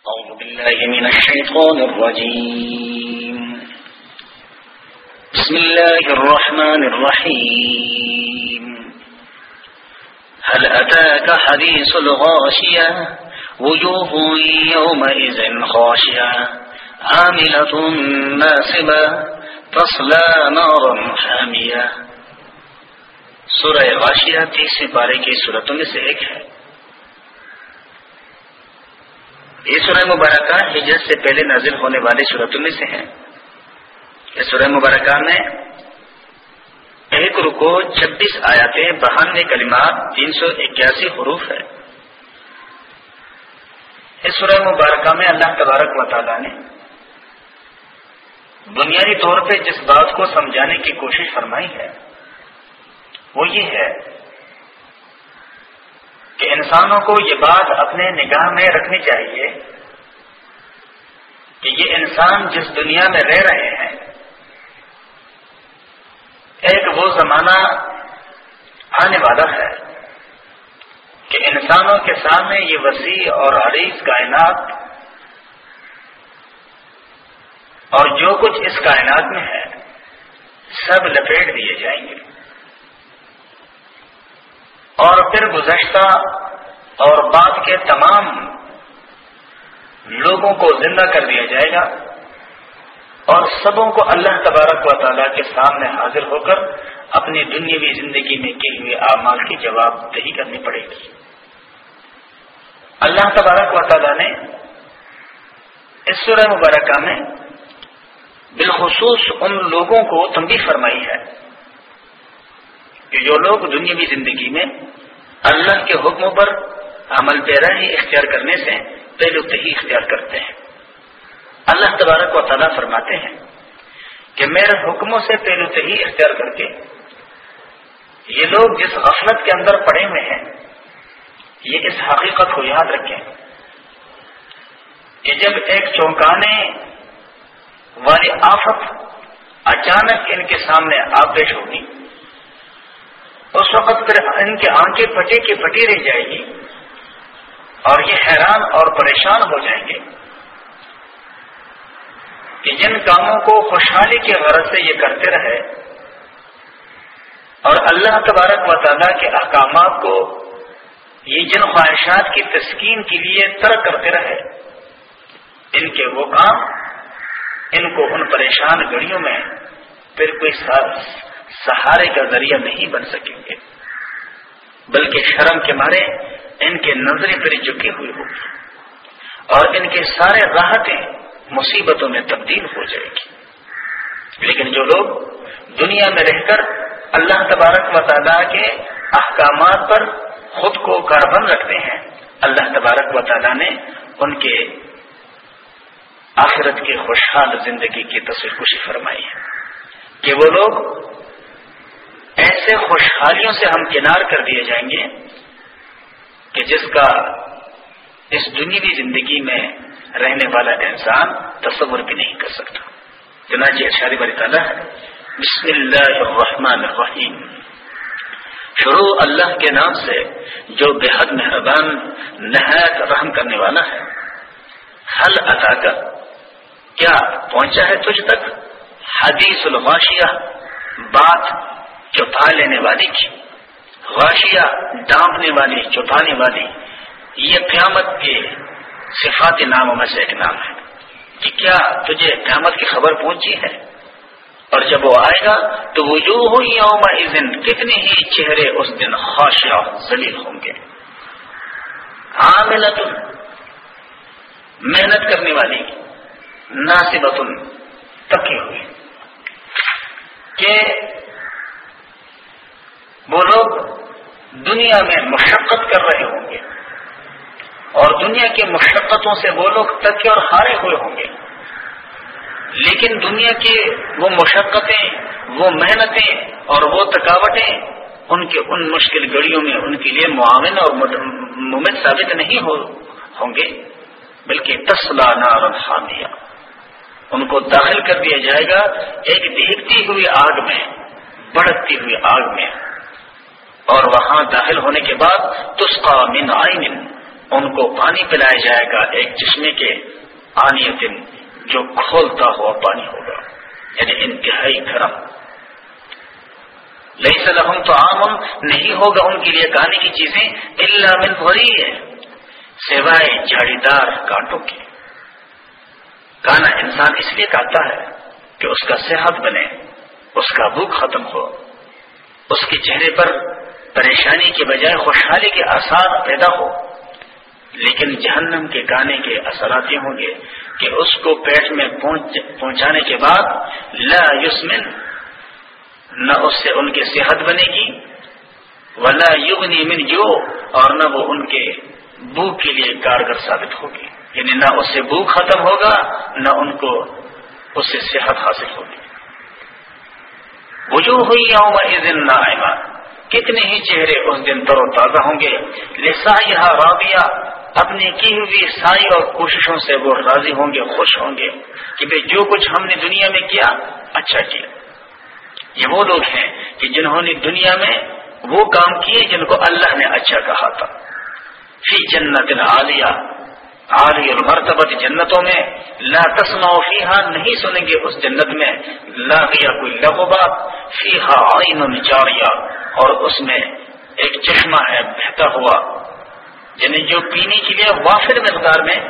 أعوذ بالله من الشيطان الرجيم. بسم الله الرحمن الرحيم. هل أتاك حديث الغاشية؟ وجوه يومئذ خاشية عاملة ناسبة تصلى نارا حامية. سورہ غاشیہ تیسری پارے کی صورتوں میں سے ایک ہے۔ یہ سورہ مبارکہ ہجرت سے پہلے نازل ہونے والے صورتوں میں سے ہیں۔ یہ سورہ مبارکہ میں ایک رکو چھبیس آیاتیں بہانوے کلمات، تین سو اکیاسی حروف ہے اس سورہ مبارکہ میں اللہ تبارک و تعالیٰ نے بنیادی طور پہ جس بات کو سمجھانے کی کوشش فرمائی ہے، وہ یہ ہے انسانوں کو یہ بات اپنے نگاہ میں رکھنی چاہیے کہ یہ انسان جس دنیا میں رہ رہے ہیں، ایک وہ زمانہ آنے والا ہے کہ انسانوں کے سامنے یہ وسیع اور عریض کائنات اور جو کچھ اس کائنات میں ہے، سب لپیٹ دیے جائیں گے۔ اور پھر گزشتہ اور بعد کے تمام لوگوں کو زندہ کر دیا جائے گا اور سبوں کو اللہ تبارک و تعالیٰ کے سامنے حاضر ہو کر اپنی دنیاوی زندگی میں کی ہوئے اعمال کی جواب دہی کرنی پڑے گی۔ اللہ تبارک و تعالیٰ نے اس سورہ مبارکہ میں بالخصوص ان لوگوں کو تنبی فرمائی ہے۔ کہ جو لوگ دنیاوی زندگی میں اللہ کے حکموں پر عمل پیرا ہی اختیار کرنے سے پہلو ہی اختیار کرتے ہیں۔ اللہ تبارک و تعالیٰ فرماتے ہیں کہ میرے حکموں سے پہلو ہی اختیار کر کے یہ لوگ جس غفلت کے اندر پڑے ہوئے ہیں، یہ اس حقیقت کو یاد رکھیں کہ جب ایک چونکانے والی آفت اچانک ان کے سامنے آ پیش ہوگی اس وقت پھر ان کی آنکھیں پٹے کی پٹی رہ جائے گی اور یہ حیران اور پریشان ہو جائیں گے کہ جن کاموں کو خوشحالی کی غرض سے یہ کرتے رہے اور اللہ تبارک و تعالیٰ کے احکامات کو یہ جن خواہشات کی تسکین کے لیے ترک کرتے رہے، ان کے وہ کام، ان کو ان پریشان گھڑیوں میں پھر کوئی سہارے کا ذریعہ نہیں بن سکیں گے۔ بلکہ شرم کے مارے ان کے نظریں پھر چکی ہوئی ہوگی اور ان کے سارے راحتیں مصیبتوں میں تبدیل ہو جائے گی۔ لیکن جو لوگ دنیا میں رہ کر اللہ تبارک و تعالیٰ کے احکامات پر خود کو کاربند رکھتے ہیں، اللہ تبارک و تعالیٰ نے ان کے آخرت کی خوشحال زندگی کی تصویر خوشی فرمائی ہے۔ کہ وہ لوگ ایسے خوشحالیوں سے ہم کنار کر دیے جائیں گے کہ جس کا اس دنیاوی زندگی میں رہنے والا انسان تصور بھی نہیں کر سکتا۔ چنانچہ اشاری بری تعالیٰ بسم اللہ الرحمن الرحیم۔ شروع اللہ کے نام سے جو بے حد مہربان، نہایت رحم کرنے والا ہے۔ حل ادا کر کیا پہنچا ہے تجھ تک؟ حدیث الغاشیہ، بات چپا لینے والی کی غاشیہ ڈانپنے والی چپانے والی۔ یہ قیامت کے صفات ناموں میں سے ایک نام ہے۔ کہ کیا تجھے قیامت کی خبر پہنچی ہے؟ اور جب وہ آئے گا تو وہ جو ہو یوم دن کتنے ہی چہرے اس دن خوشیا ذلیل ہوں گے۔ عاملت محنت کرنے والی ناصبت تکی ہوئی کہ وہ لوگ دنیا میں مشقت کر رہے ہوں گے اور دنیا کی مشقتوں سے وہ لوگ تکے اور ہارے ہوئے ہوں گے۔ لیکن دنیا کی وہ مشقتیں، وہ محنتیں اور وہ تھکاوٹیں ان کے ان مشکل گڑیوں میں ان کے لیے معاون اور ممد ثابت نہیں ہو، ہوں گے، بلکہ تسلا نار حامیہ ان کو داخل کر دیا جائے گا ایک دیکھتی ہوئی آگ میں بڑھتی ہوئی آگ میں۔ اور وہاں داخل ہونے کے بعد تسقا من آئین ان کو پانی پلایا جائے گا ایک چشمے کے آنی دن جو کھولتا ہوا پانی ہوگا یعنی انتہائی گرم۔ لئی سلحم تو عام نہیں ہوگا ان کے لیے کھانے کی چیزیں اللہ من بھری ہے سوائے جھاڑی دار کانٹوں کی۔ کانا انسان اس لیے کہتا ہے کہ اس کا صحت بنے، اس کا بھوک ختم ہو، اس کے چہرے پر پریشانی کے بجائے خوشحالی کے اثار پیدا ہو۔ لیکن جہنم کے گانے کے اثرات یہ ہوں گے کہ اس کو پیٹ میں پہنچانے کے بعد لا یسمن نہ اس سے ان کی صحت بنے گی، ولا یغنی من جو اور نہ وہ ان کے بو کے لیے کارگر ثابت ہوگی۔ یعنی نہ اس سے بو ختم ہوگا، نہ ان کو اس سے صحت حاصل ہوگی۔ وجوہ ہوئی یوم نہ کتنے ہی چہرے اس دن تر و تازہ ہوں گے۔ لسا رابیہ اپنی کی ہوئی سائی اور کوششوں سے وہ راضی ہوں گے، خوش ہوں گے کہ جو کچھ ہم نے دنیا میں کیا اچھا کیا۔ یہ وہ لوگ ہیں کہ جنہوں نے دنیا میں وہ کام کیے جن کو اللہ نے اچھا کہا تھا۔ فی جنت عالیہ، عالی مرتبت جنتوں میں، لا تسما فیحا نہیں سنیں گے اس جنت میں۔ لا گیا کوئی لغبا فیحا آئین جاریا اور اس میں ایک چشمہ ہے، بہتا ہوا یعنی جو پینے کے لیے وافر مقدار میں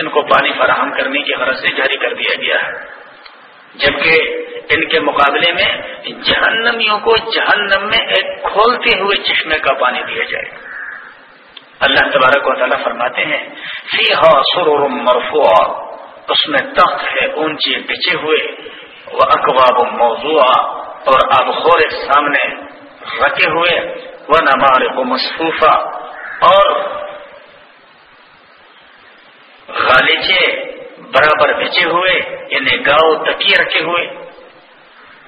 ان کو پانی فراہم کرنے کی غرض سے جاری کر دیا گیا ہے۔ جبکہ ان کے مقابلے میں جہنمیوں کو جہنم میں ایک کھولتے ہوئے چشمے کا پانی دیا جائے۔ اللہ تبارک و تعالیٰ فرماتے ہیں فی ہا سرور مرفوع اس میں تخت ہے اونچے، بچے ہوئے وہ اقواب موضوع اور آبخور سامنے رکھے ہوئے وہ نمار کو اور غالچے برابر بچے ہوئے یعنی گاؤ تکیے رکھے ہوئے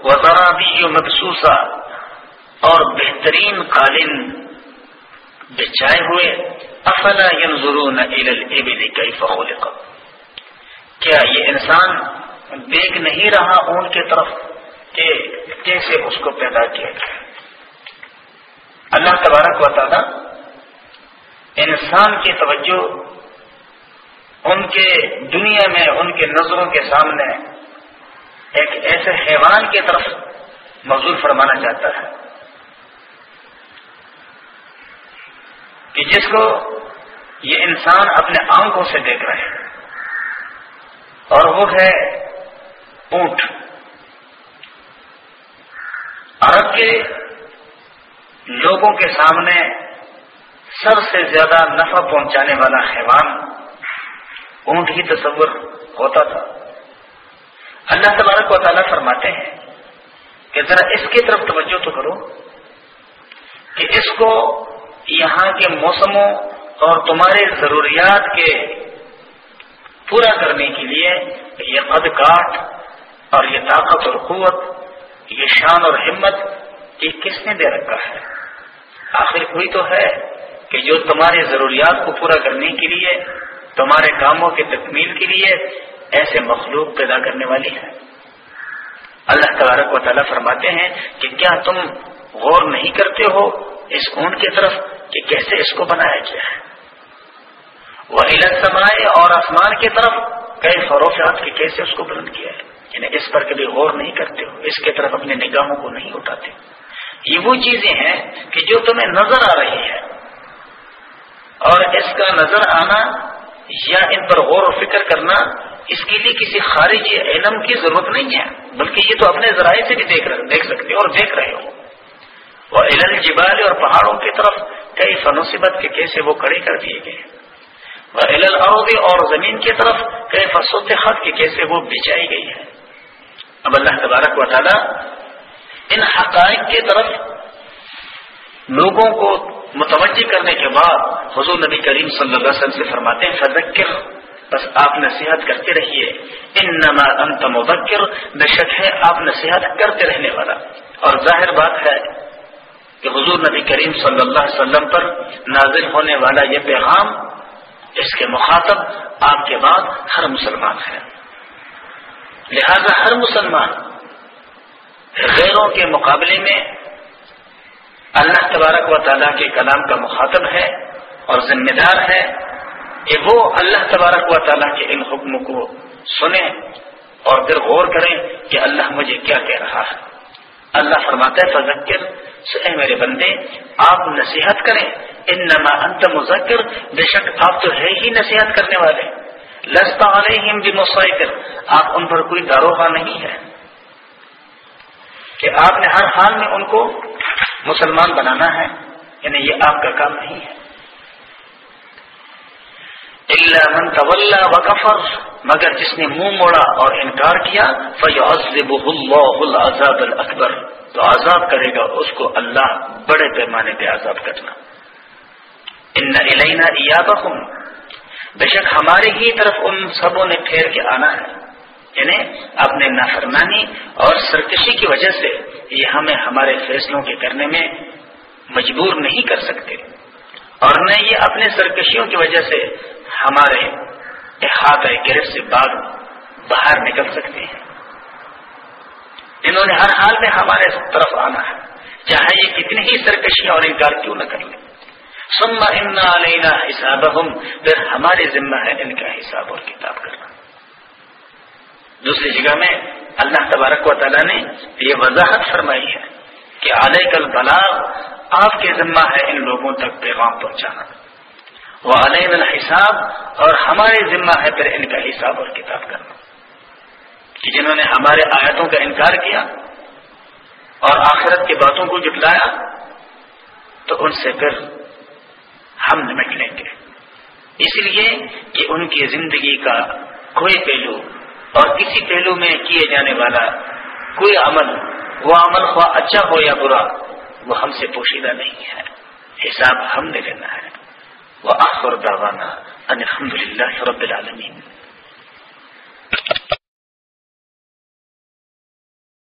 وہ ذرا بھی اور بہترین قالین بچائے ہوئے، افلا ینظرون الى الابل کیف خلق؟ کیا یہ انسان دیکھ نہیں رہا اون کی طرف کہ کیسے اس کو پیدا کیا گیا اللہ تبارک و تعالی انسان کی توجہ ان کے دنیا میں، ان کے نظروں کے سامنے ایک ایسے حیوان کی طرف مزدور فرمانا چاہتا ہے کہ جس کو یہ انسان اپنے آنکھوں سے دیکھ رہے ہیں اور وہ ہے اونٹ۔ عرب کے لوگوں کے سامنے سب سے زیادہ نفع پہنچانے والا حیوان اونٹ ہی تصور ہوتا تھا۔ اللہ تبارک و تعالیٰ فرماتے ہیں کہ ذرا اس کی طرف توجہ تو کرو کہ اس کو یہاں کے موسموں اور تمہارے ضروریات کے پورا کرنے کے لیے یہ قد کاٹ اور یہ طاقت اور قوت، یہ شان اور ہمت یہ کس نے دے رکھا ہے؟ آخر کوئی تو ہے کہ جو تمہارے ضروریات کو پورا کرنے کے لیے، تمہارے کاموں کی تکمیل کے لیے ایسے مخلوق پیدا کرنے والی ہے۔ اللہ تبارک و تعالیٰ فرماتے ہیں کہ کیا تم غور نہیں کرتے ہو اس اونٹ کی طرف کہ کیسے اس کو بنایا گیا ہے؟ وہ علت سمائے اور آسمان کی طرف کئی فروخت کے کیسے اس کو بلند کیا ہے؟ یعنی اس پر کبھی غور نہیں کرتے ہو، اس کی طرف اپنے نگاہوں کو نہیں اٹھاتے۔ یہ وہ چیزیں ہیں کہ جو تمہیں نظر آ رہی ہے اور اس کا نظر آنا یا ان پر غور و فکر کرنا، اس کے لیے کسی خارجی علم کی ضرورت نہیں ہے، بلکہ یہ تو اپنے ذرائع سے بھی دیکھ دیکھ سکتے اور دیکھ رہے ہو۔ وہ علل جبال اور پہاڑوں کی طرف کئی فنوصیبت کے کیسے وہ کھڑے کر دیے گئے۔ وہ علل عروبی اور زمین کی طرف کئی فصوت خط کے کیسے وہ بچائی گئی ہے اب اللہ تبارک و تعالی ان حقائق کی طرف لوگوں کو متوجہ کرنے کے بعد حضور نبی کریم صلی اللہ علیہ وسلم سے فرماتے ہیں، فذکر۔ بس آپ نصیحت کرتے رہیے۔ ان انت مبکر بے شک ہے آپ نصیحت کرتے رہنے والا۔ اور ظاہر بات ہے کہ حضور نبی کریم صلی اللہ علیہ وسلم پر نازل ہونے والا یہ پیغام، اس کے مخاطب آپ کے بعد ہر مسلمان ہے۔ لہذا ہر مسلمان غیروں کے مقابلے میں اللہ تبارک و تعالیٰ کے کلام کا مخاطب ہے اور ذمہ دار ہے کہ وہ اللہ تبارک و تعالیٰ کے ان حکموں کو سنیں اور پھر غور کریں کہ اللہ مجھے کیا کہہ رہا ہے۔ اللہ فرماتا ہے، فذکر اے میرے بندے، آپ نصیحت کریں۔ ان نما انت مذکر، بے شک آپ تو ہے ہی نصیحت کرنے والے۔ لستا علیہم بمسائکر آپ ان پر کوئی داروغہ نہیں ہے۔ کہ آپ نے ہر حال میں ان کو مسلمان بنانا ہے یعنی یہ آپ کا کام نہیں ہے۔ اللہ من طول و کفر مگر جس نے منہ موڑا اور انکار کیا فیعذبہ اللہ العذاب الاکبر۔ تو عذاب کرے گا، اس کو اللہ بڑے پیمانے پہ عذاب کرنا۔ ان الینا ایابہم بے شک ہمارے ہی طرف ان سبوں نے پھیر کے آنا ہے۔ یعنی اپنے نافرمانی اور سرکشی کی وجہ سے یہ ہمیں ہمارے فیصلوں کے کرنے میں مجبور نہیں کر سکتے اور نہ یہ اپنے سرکشیوں کی وجہ سے ہمارے احاطہ گرفت سے بعد باہر نکل سکتے ہیں۔ انہوں نے ہر حال میں ہمارے طرف آنا ہے۔ چاہے یہ کتنی ہی سرکشیاں اور انکار کیوں نہ کر لیں سما امنا علینا حساب پھر ہمارے ذمہ ہے ان کا حساب اور کتاب کرنا۔ دوسری جگہ میں اللہ تبارک و تعالیٰ نے یہ وضاحت فرمائی ہے کہ علیہ کل بلاغ آپ کے ذمہ ہے ان لوگوں تک پیغام پہنچانا۔ وہ علیہ الحساب اور ہمارے ذمہ ہے پھر ان کا حساب اور کتاب کرنا۔ کہ جنہوں نے ہمارے آیتوں کا انکار کیا اور آخرت کی باتوں کو جٹلایا تو ان سے پھر ہم نمٹ لیں گے اس لیے کہ ان کی زندگی کا کوئی پہلو اور کسی پہلو میں کیے جانے والا کوئی عمل، وہ عمل خواہ اچھا ہو یا برا، وہ ہم سے پوشیدہ نہیں ہے۔ حساب ہم نے لینا ہے۔ وہ آخر داوانا الحمد للہ رب العالمین۔